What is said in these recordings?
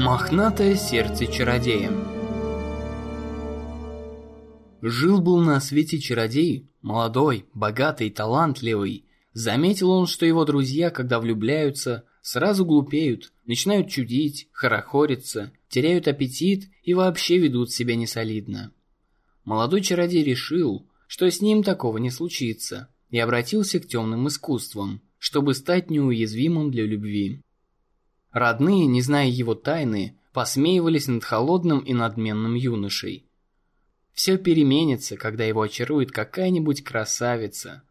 Мохнатое сердце чародея Жил-был на свете чародей, молодой, богатый, талантливый. Заметил он, что его друзья, когда влюбляются, сразу глупеют, начинают чудить, хорохориться, теряют аппетит и вообще ведут себя несолидно. Молодой чародей решил, что с ним такого не случится, и обратился к темным искусствам, чтобы стать неуязвимым для любви. Родные, не зная его тайны, посмеивались над холодным и надменным юношей. Все переменится, когда его очарует какая-нибудь красавица.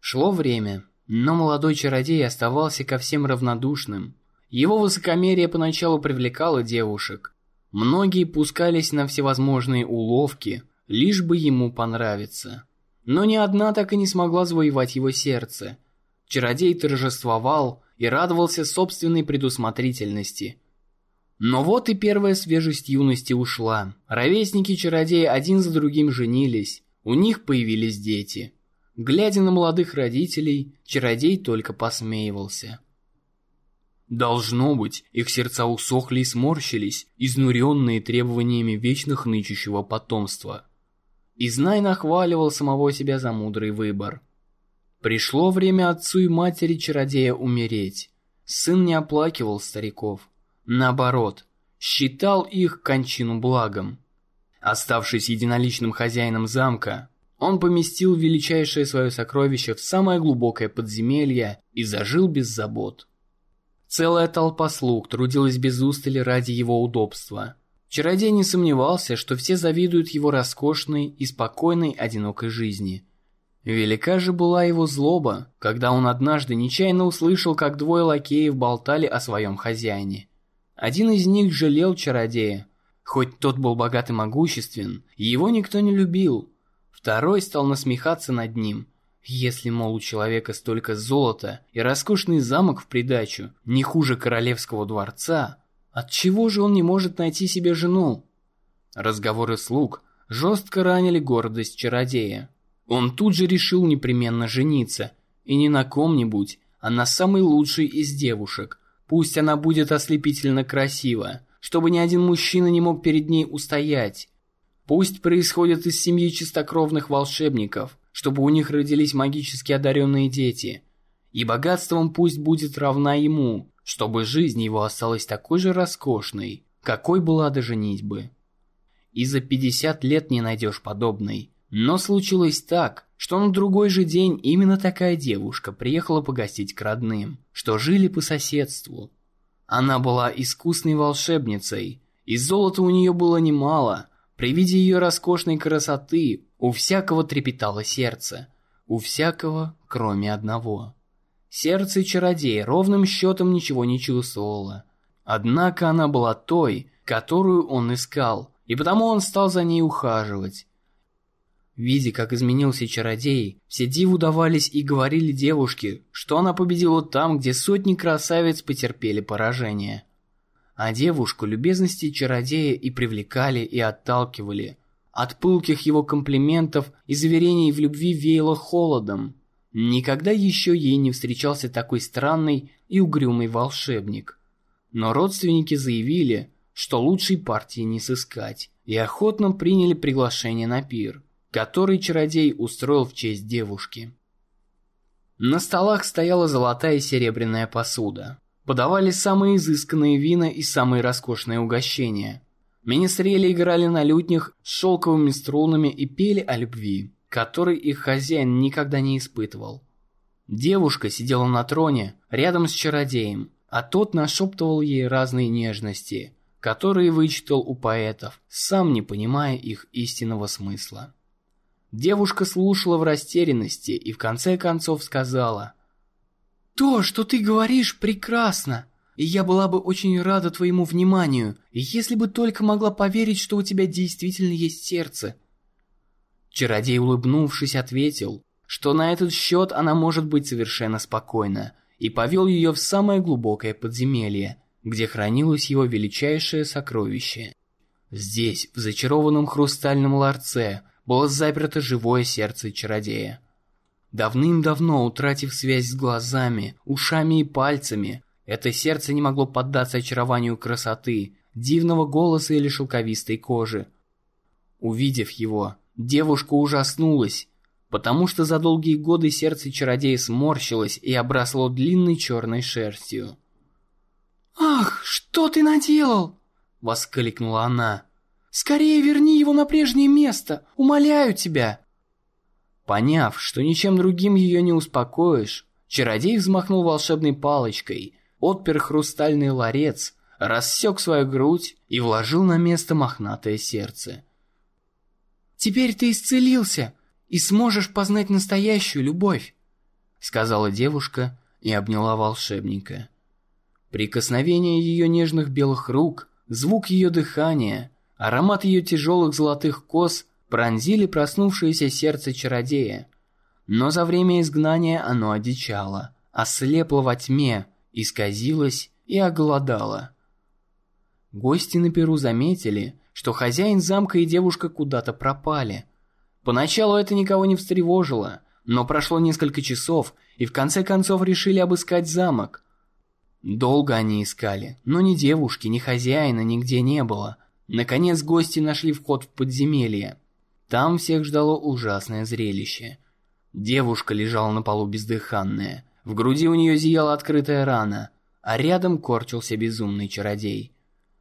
Шло время, но молодой чародей оставался ко всем равнодушным. Его высокомерие поначалу привлекало девушек. Многие пускались на всевозможные уловки, лишь бы ему понравиться. Но ни одна так и не смогла завоевать его сердце. Чародей торжествовал и радовался собственной предусмотрительности. Но вот и первая свежесть юности ушла. Ровесники чародея один за другим женились, у них появились дети. Глядя на молодых родителей, чародей только посмеивался. Должно быть, их сердца усохли и сморщились, изнуренные требованиями вечно хнычущего потомства. И Знай нахваливал самого себя за мудрый выбор. Пришло время отцу и матери чародея умереть. Сын не оплакивал стариков. Наоборот, считал их кончину благом. Оставшись единоличным хозяином замка, он поместил величайшее свое сокровище в самое глубокое подземелье и зажил без забот. Целая толпа слуг трудилась без устали ради его удобства. Чародей не сомневался, что все завидуют его роскошной и спокойной одинокой жизни – Велика же была его злоба, когда он однажды нечаянно услышал, как двое лакеев болтали о своем хозяине. Один из них жалел чародея, хоть тот был богат и могуществен, его никто не любил. Второй стал насмехаться над ним. Если, мол, у человека столько золота и роскошный замок в придачу, не хуже королевского дворца, отчего же он не может найти себе жену? Разговоры слуг жестко ранили гордость чародея. Он тут же решил непременно жениться, и не на ком-нибудь, а на самой лучшей из девушек. Пусть она будет ослепительно красива, чтобы ни один мужчина не мог перед ней устоять. Пусть происходит из семьи чистокровных волшебников, чтобы у них родились магически одаренные дети. И богатством пусть будет равна ему, чтобы жизнь его осталась такой же роскошной, какой была до женитьбы. И за 50 лет не найдешь подобной. Но случилось так, что на другой же день именно такая девушка приехала погостить к родным, что жили по соседству. Она была искусной волшебницей, и золота у нее было немало. При виде ее роскошной красоты у всякого трепетало сердце, у всякого, кроме одного. Сердце чародея ровным счетом ничего не чувствовало. Однако она была той, которую он искал, и потому он стал за ней ухаживать. Видя, как изменился чародей, все диву давались и говорили девушке, что она победила там, где сотни красавиц потерпели поражение. А девушку любезности чародея и привлекали, и отталкивали. От пылких его комплиментов и заверений в любви веяло холодом. Никогда еще ей не встречался такой странный и угрюмый волшебник. Но родственники заявили, что лучшей партии не сыскать, и охотно приняли приглашение на пир который чародей устроил в честь девушки. На столах стояла золотая и серебряная посуда. Подавали самые изысканные вина и самые роскошные угощения. Министрели играли на лютнях с шелковыми струнами и пели о любви, которой их хозяин никогда не испытывал. Девушка сидела на троне рядом с чародеем, а тот нашептывал ей разные нежности, которые вычитал у поэтов, сам не понимая их истинного смысла. Девушка слушала в растерянности и в конце концов сказала. «То, что ты говоришь, прекрасно, и я была бы очень рада твоему вниманию, если бы только могла поверить, что у тебя действительно есть сердце». Чародей, улыбнувшись, ответил, что на этот счет она может быть совершенно спокойна, и повел ее в самое глубокое подземелье, где хранилось его величайшее сокровище. Здесь, в зачарованном хрустальном ларце, было заперто живое сердце чародея. Давным-давно, утратив связь с глазами, ушами и пальцами, Это сердце не могло поддаться очарованию красоты, дивного голоса или шелковистой кожи. Увидев его, девушка ужаснулась, потому что за долгие годы сердце чародея сморщилось и обросло длинной черной шерстью. «Ах, что ты наделал?» — воскликнула она. «Скорее верни его на прежнее место, умоляю тебя!» Поняв, что ничем другим ее не успокоишь, чародей взмахнул волшебной палочкой, отпер хрустальный ларец, рассек свою грудь и вложил на место мохнатое сердце. «Теперь ты исцелился и сможешь познать настоящую любовь», сказала девушка и обняла волшебника. Прикосновение ее нежных белых рук, звук ее дыхания, аромат ее тяжелых золотых кос пронзили проснувшееся сердце чародея. Но за время изгнания оно одичало, ослепло во тьме, исказилось и оголодало. Гости на Перу заметили, что хозяин замка и девушка куда-то пропали. Поначалу это никого не встревожило, но прошло несколько часов, и в конце концов решили обыскать замок. Долго они искали, но ни девушки, ни хозяина нигде не было. Наконец гости нашли вход в подземелье. Там всех ждало ужасное зрелище. Девушка лежала на полу бездыханная. В груди у нее зияла открытая рана, а рядом корчился безумный чародей.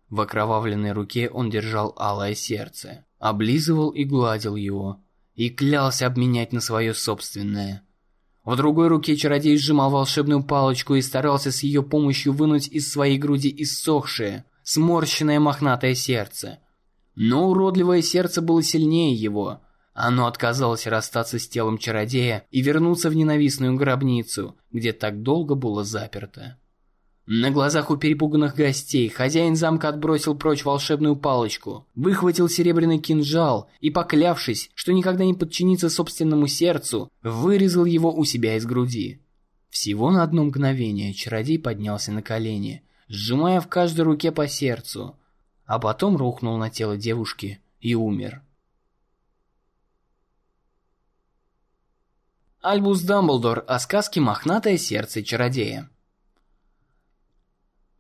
В окровавленной руке он держал алое сердце, облизывал и гладил его, и клялся обменять на свое собственное – в другой руке чародей сжимал волшебную палочку и старался с ее помощью вынуть из своей груди иссохшее, сморщенное мохнатое сердце. Но уродливое сердце было сильнее его. Оно отказалось расстаться с телом чародея и вернуться в ненавистную гробницу, где так долго было заперто. На глазах у перепуганных гостей хозяин замка отбросил прочь волшебную палочку, выхватил серебряный кинжал и, поклявшись, что никогда не подчинится собственному сердцу, вырезал его у себя из груди. Всего на одно мгновение чародей поднялся на колени, сжимая в каждой руке по сердцу, а потом рухнул на тело девушки и умер. Альбус Дамблдор о сказке «Мохнатое сердце чародея».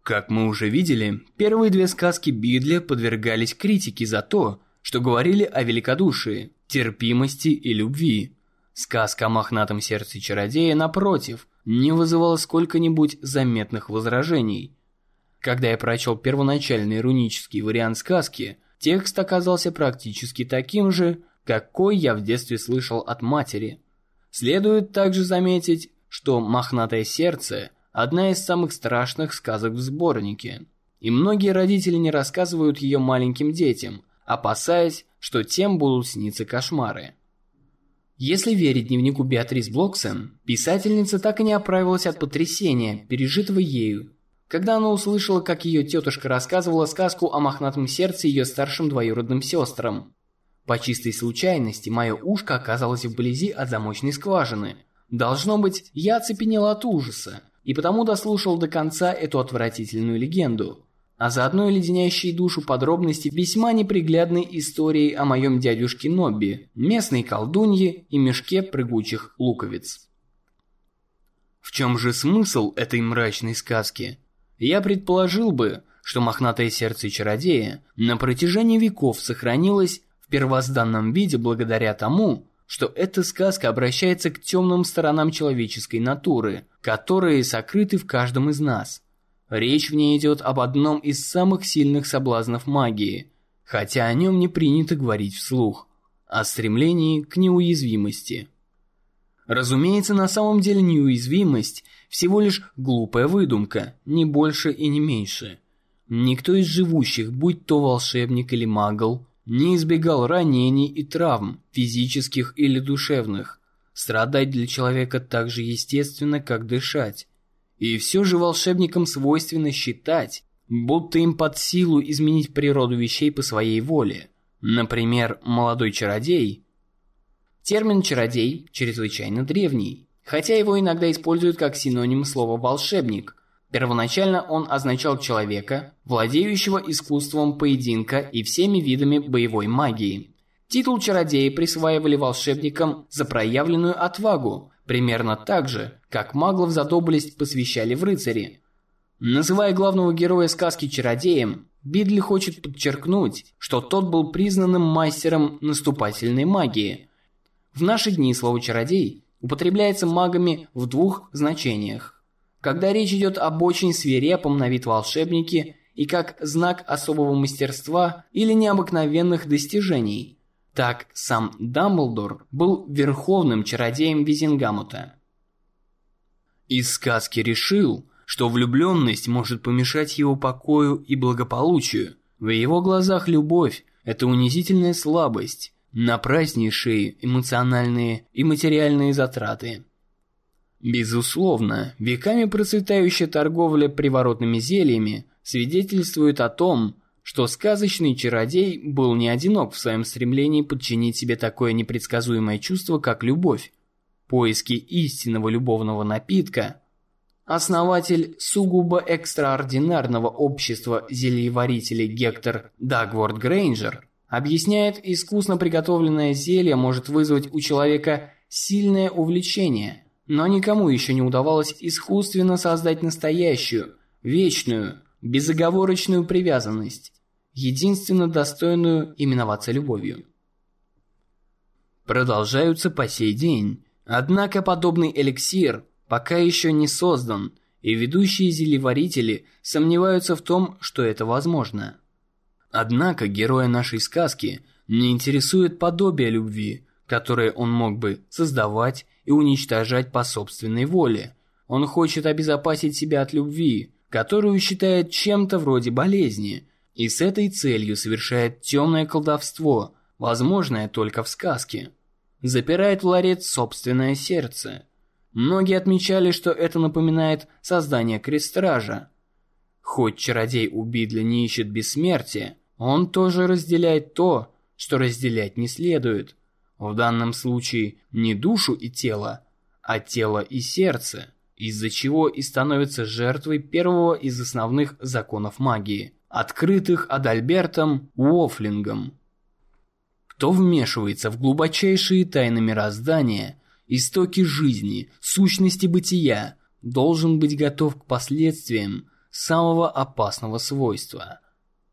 Как мы уже видели, первые две сказки Бидля подвергались критике за то, что говорили о великодушии, терпимости и любви. Сказка о мохнатом сердце чародея, напротив, не вызывала сколько-нибудь заметных возражений. Когда я прочел первоначальный рунический вариант сказки, текст оказался практически таким же, какой я в детстве слышал от матери. Следует также заметить, что «мохнатое сердце» – одна из самых страшных сказок в сборнике. И многие родители не рассказывают ее маленьким детям, опасаясь, что тем будут сниться кошмары. Если верить дневнику Беатрис Блоксен, писательница так и не оправилась от потрясения, пережитого ею, когда она услышала, как ее тетушка рассказывала сказку о мохнатом сердце ее старшим двоюродным сестрам. По чистой случайности, мое ушко оказалось вблизи от замочной скважины. Должно быть, я оцепенела от ужаса и потому дослушал до конца эту отвратительную легенду, а заодно и леденящие душу подробности весьма неприглядной истории о моем дядюшке Нобби, местной колдунье и мешке прыгучих луковиц. В чем же смысл этой мрачной сказки? Я предположил бы, что мохнатое сердце чародея на протяжении веков сохранилось в первозданном виде благодаря тому, что эта сказка обращается к темным сторонам человеческой натуры, которые сокрыты в каждом из нас. Речь в ней идет об одном из самых сильных соблазнов магии, хотя о нем не принято говорить вслух, о стремлении к неуязвимости. Разумеется, на самом деле неуязвимость – всего лишь глупая выдумка, не больше и не меньше. Никто из живущих, будь то волшебник или магл, не избегал ранений и травм, физических или душевных. Страдать для человека так же естественно, как дышать. И все же волшебникам свойственно считать, будто им под силу изменить природу вещей по своей воле. Например, молодой чародей. Термин «чародей» чрезвычайно древний, хотя его иногда используют как синоним слова «волшебник», Первоначально он означал человека, владеющего искусством поединка и всеми видами боевой магии. Титул чародея присваивали волшебникам за проявленную отвагу, примерно так же, как маглов за доблесть посвящали в рыцари. Называя главного героя сказки чародеем, Бидли хочет подчеркнуть, что тот был признанным мастером наступательной магии. В наши дни слово «чародей» употребляется магами в двух значениях. Когда речь идет об очень свирепом на вид волшебнике и как знак особого мастерства или необыкновенных достижений. Так сам Дамблдор был верховным чародеем Визингамута. Из сказки решил, что влюбленность может помешать его покою и благополучию. В его глазах любовь – это унизительная слабость, напраснейшие эмоциональные и материальные затраты. Безусловно, веками процветающая торговля приворотными зельями свидетельствует о том, что сказочный чародей был не одинок в своем стремлении подчинить себе такое непредсказуемое чувство, как любовь. Поиски истинного любовного напитка Основатель сугубо экстраординарного общества зельеварителей Гектор Дагворд Грейнджер объясняет, искусно приготовленное зелье может вызвать у человека сильное увлечение, но никому еще не удавалось искусственно создать настоящую, вечную, безоговорочную привязанность, единственно достойную именоваться любовью. Продолжаются по сей день, однако подобный эликсир пока еще не создан, и ведущие зелеварители сомневаются в том, что это возможно. Однако героя нашей сказки не интересует подобие любви, которое он мог бы создавать и уничтожать по собственной воле. Он хочет обезопасить себя от любви, которую считает чем-то вроде болезни, и с этой целью совершает темное колдовство, возможное только в сказке. Запирает в ларец собственное сердце. Многие отмечали, что это напоминает создание крестража. Хоть чародей у Бидля не ищет бессмертия, он тоже разделяет то, что разделять не следует. В данном случае не душу и тело, а тело и сердце из-за чего и становится жертвой первого из основных законов магии, открытых Адальбертом Уофлингом. Кто вмешивается в глубочайшие тайны мироздания, истоки жизни, сущности бытия, должен быть готов к последствиям самого опасного свойства.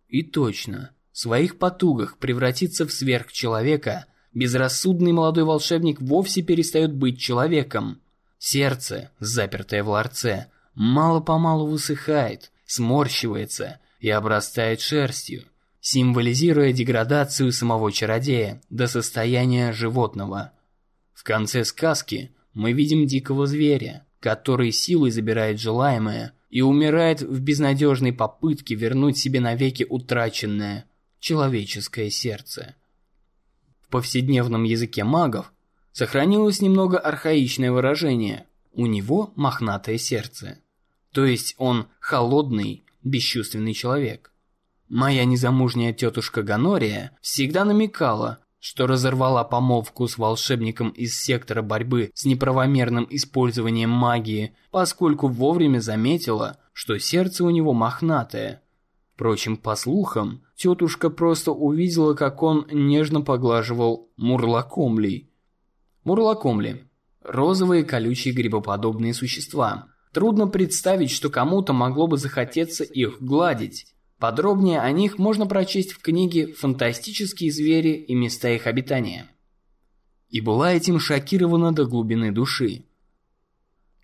И точно, в своих потугах превратиться в сверхчеловека, безрассудный молодой волшебник вовсе перестает быть человеком – Сердце, запертое в ларце, мало-помалу высыхает, сморщивается и обрастает шерстью, символизируя деградацию самого чародея до состояния животного. В конце сказки мы видим дикого зверя, который силой забирает желаемое и умирает в безнадежной попытке вернуть себе навеки утраченное человеческое сердце. В повседневном языке магов Сохранилось немного архаичное выражение «у него мохнатое сердце». То есть он холодный, бесчувственный человек. Моя незамужняя тетушка Ганория всегда намекала, что разорвала помолвку с волшебником из сектора борьбы с неправомерным использованием магии, поскольку вовремя заметила, что сердце у него мохнатое. Впрочем, по слухам, тетушка просто увидела, как он нежно поглаживал мурлакомлей, Мурлакомли. Розовые колючие грибоподобные существа. Трудно представить, что кому-то могло бы захотеться их гладить. Подробнее о них можно прочесть в книге «Фантастические звери и места их обитания». И была этим шокирована до глубины души.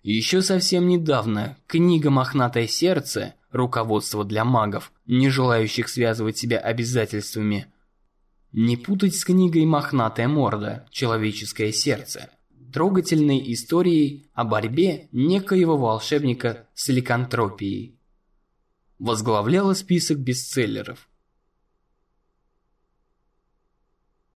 Еще совсем недавно книга «Мохнатое сердце» руководство для магов, не желающих связывать себя обязательствами, не путать с книгой «Мохнатая морда. Человеческое сердце», трогательной историей о борьбе некоего волшебника с ликантропией. Возглавляла список бестселлеров.